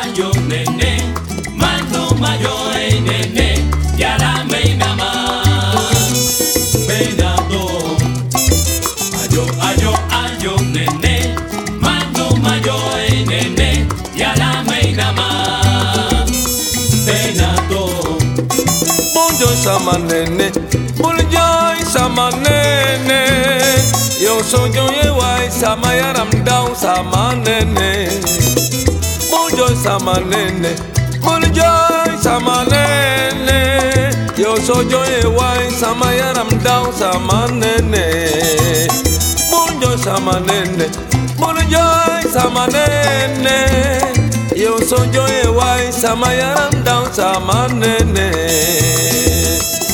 mayo nene mando mayo nene ya la me nama venado ayo ayo ayo nene mando mayo nene ya la me nama venado bonjo samanene bonjo samanene yo soy yo yewa samayaram down samanene ye wai sama yaram down sama nene Bonjoy sama nene Bonjoy sama nene Yo soy yo sojo wai sama yaram down samanene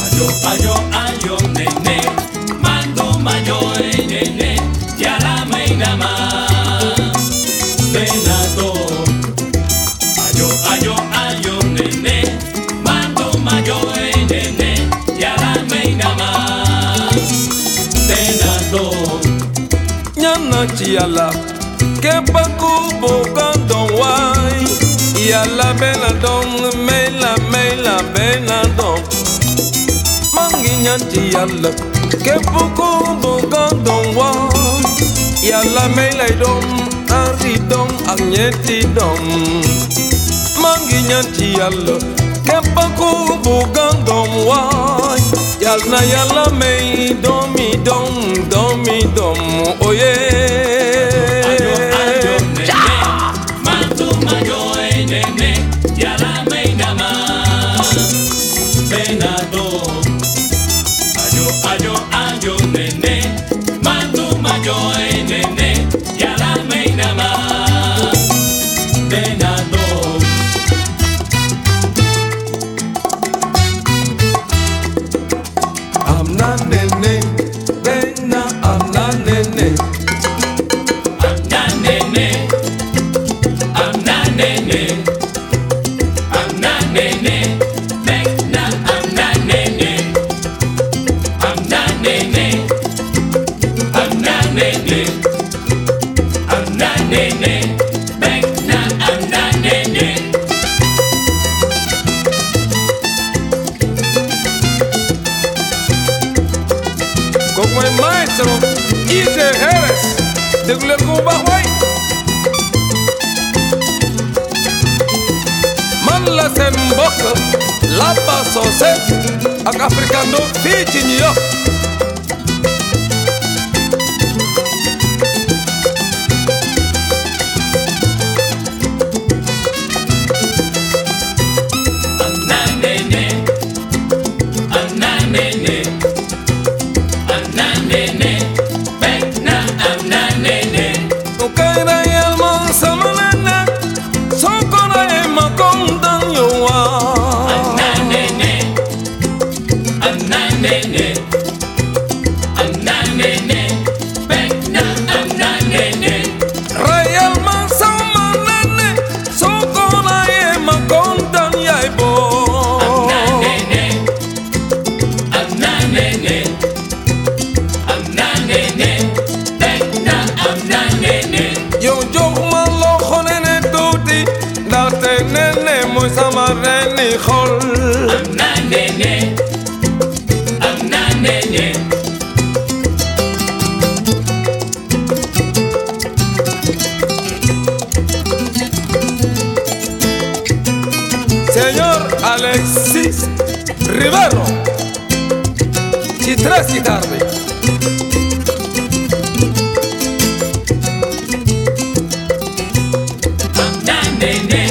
ayo, ayo, ayo, nene, mando mayo, nene, ya la meina yala chiala kepa kubo kandon wai. Yala bena dom mela mela bena dom mangi nyanti yala kepa kubo kandon wai. Yala mela dom ari dom anyeti don mangi nyanti yala kepa kubo kandon wai. Yala yala, mei, domi dom domi dom don Benato, ayo, ayo, ayo, nene, mando mayo, nene, ya la meina más. Amna nene mbokk la ba soose ak africano fii ci New York minute. señor Alexis Rivero y tres guitarras. Nene.